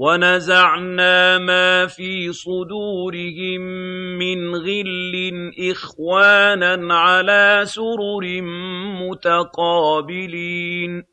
وَنَزَعْنَا مَا فِي صُدُورِهِم مِّنْ غِلٍّ إِخْوَانًا عَلَىٰ سُرُرٍ مُّتَقَابِلِينَ.